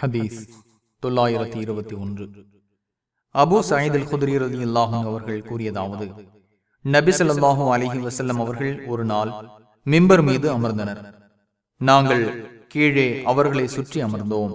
ஹதீஸ் தொள்ளாயிரத்தி இருபத்தி ஒன்று. அபு சாயிதல் குதிரீரதி அல்லாஹும் அவர்கள் கூறியதாவது நபி ஸல்லல்லாஹு அலைஹி வஸல்லம் அவர்கள் ஒரு நாள் மிம்பர் மீது அமர்ந்தனர். நாங்கள் கீழே அவர்களை சுற்றி அமர்ந்தோம்.